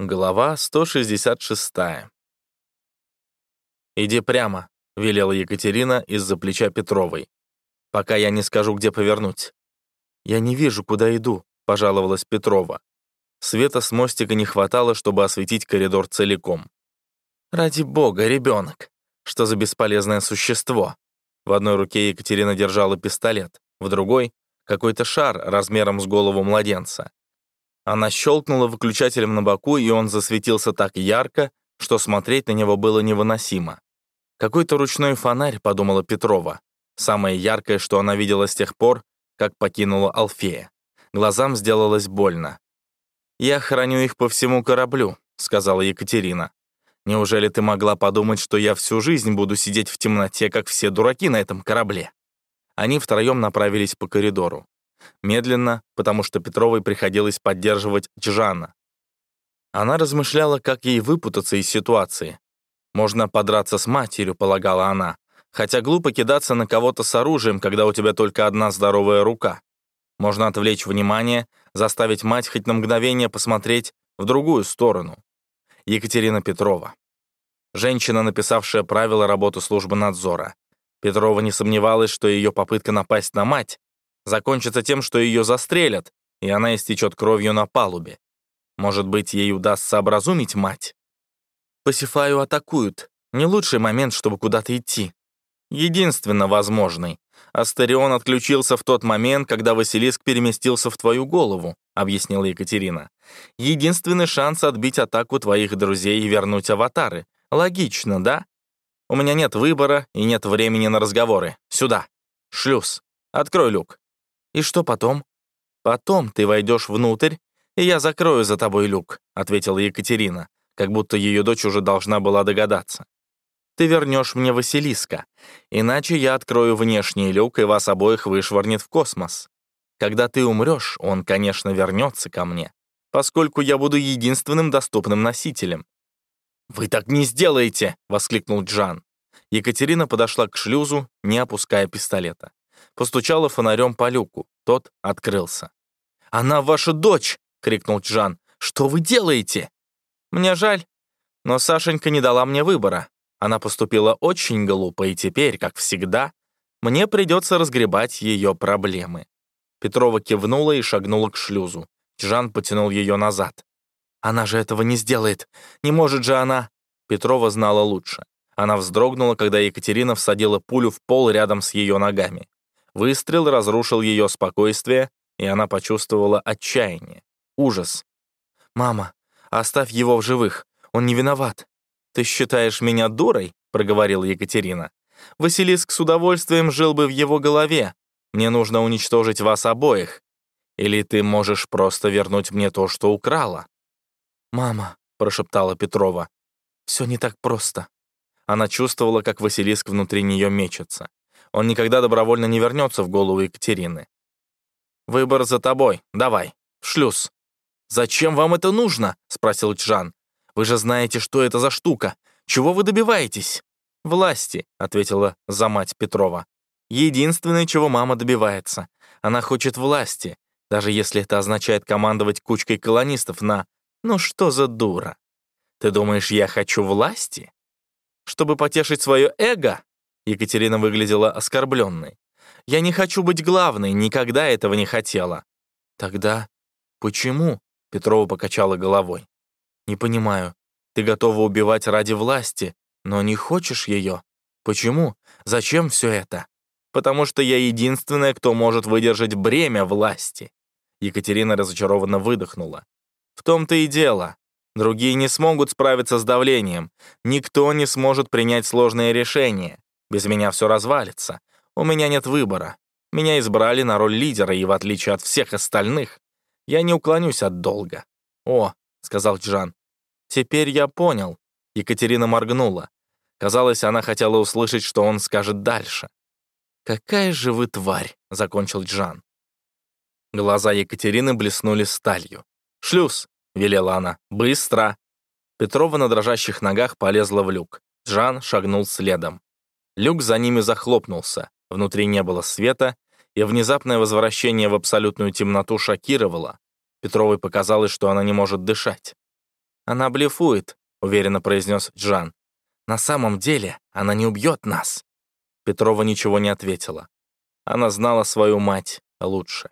Глава 166. «Иди прямо», — велела Екатерина из-за плеча Петровой, «пока я не скажу, где повернуть». «Я не вижу, куда иду», — пожаловалась Петрова. Света с мостика не хватало, чтобы осветить коридор целиком. «Ради бога, ребенок! Что за бесполезное существо?» В одной руке Екатерина держала пистолет, в другой — какой-то шар размером с голову младенца. Она щелкнула выключателем на боку, и он засветился так ярко, что смотреть на него было невыносимо. «Какой-то ручной фонарь», — подумала Петрова. Самое яркое, что она видела с тех пор, как покинула Алфея. Глазам сделалось больно. «Я храню их по всему кораблю», — сказала Екатерина. «Неужели ты могла подумать, что я всю жизнь буду сидеть в темноте, как все дураки на этом корабле?» Они втроем направились по коридору. Медленно, потому что Петровой приходилось поддерживать Джана. Она размышляла, как ей выпутаться из ситуации. Можно подраться с матерью, полагала она, хотя глупо кидаться на кого-то с оружием, когда у тебя только одна здоровая рука. Можно отвлечь внимание, заставить мать хоть на мгновение посмотреть в другую сторону. Екатерина Петрова. Женщина, написавшая правила работы службы надзора. Петрова не сомневалась, что ее попытка напасть на мать закончится тем, что ее застрелят, и она истечет кровью на палубе. Может быть, ей удастся образумить мать? Пасифаю атакуют. Не лучший момент, чтобы куда-то идти. Единственно возможный. Астерион отключился в тот момент, когда Василиск переместился в твою голову, объяснила Екатерина. Единственный шанс отбить атаку твоих друзей и вернуть аватары. Логично, да? У меня нет выбора и нет времени на разговоры. Сюда. Шлюз. Открой люк. «И что потом?» «Потом ты войдешь внутрь, и я закрою за тобой люк», ответила Екатерина, как будто ее дочь уже должна была догадаться. «Ты вернешь мне Василиска, иначе я открою внешний люк, и вас обоих вышвырнет в космос. Когда ты умрешь, он, конечно, вернется ко мне, поскольку я буду единственным доступным носителем». «Вы так не сделаете!» — воскликнул Джан. Екатерина подошла к шлюзу, не опуская пистолета постучала фонарем по люку. Тот открылся. «Она ваша дочь!» — крикнул Джан. «Что вы делаете?» «Мне жаль, но Сашенька не дала мне выбора. Она поступила очень глупо, и теперь, как всегда, мне придется разгребать ее проблемы». Петрова кивнула и шагнула к шлюзу. Джан потянул ее назад. «Она же этого не сделает! Не может же она!» Петрова знала лучше. Она вздрогнула, когда Екатерина всадила пулю в пол рядом с ее ногами. Выстрел разрушил ее спокойствие, и она почувствовала отчаяние, ужас. «Мама, оставь его в живых, он не виноват». «Ты считаешь меня дурой?» — проговорила Екатерина. «Василиск с удовольствием жил бы в его голове. Мне нужно уничтожить вас обоих. Или ты можешь просто вернуть мне то, что украла?» «Мама», — прошептала Петрова, — «все не так просто». Она чувствовала, как Василиск внутри нее мечется он никогда добровольно не вернется в голову Екатерины. «Выбор за тобой. Давай. В шлюз». «Зачем вам это нужно?» — спросил Джан. «Вы же знаете, что это за штука. Чего вы добиваетесь?» «Власти», — ответила за мать Петрова. «Единственное, чего мама добивается. Она хочет власти, даже если это означает командовать кучкой колонистов на... Ну что за дура? Ты думаешь, я хочу власти? Чтобы потешить свое эго? Екатерина выглядела оскорбленной. «Я не хочу быть главной, никогда этого не хотела». «Тогда почему?» — Петрова покачала головой. «Не понимаю. Ты готова убивать ради власти, но не хочешь ее. Почему? Зачем все это?» «Потому что я единственная, кто может выдержать бремя власти». Екатерина разочарованно выдохнула. «В том-то и дело. Другие не смогут справиться с давлением. Никто не сможет принять сложные решения. Без меня все развалится. У меня нет выбора. Меня избрали на роль лидера, и в отличие от всех остальных, я не уклонюсь от долга. «О», — сказал Джан, — «теперь я понял». Екатерина моргнула. Казалось, она хотела услышать, что он скажет дальше. «Какая же вы тварь!» — закончил Джан. Глаза Екатерины блеснули сталью. «Шлюз!» — велела она. «Быстро!» Петрова на дрожащих ногах полезла в люк. Джан шагнул следом. Люк за ними захлопнулся, внутри не было света, и внезапное возвращение в абсолютную темноту шокировало. Петровой показалось, что она не может дышать. «Она блефует», — уверенно произнес Джан. «На самом деле она не убьет нас». Петрова ничего не ответила. Она знала свою мать лучше.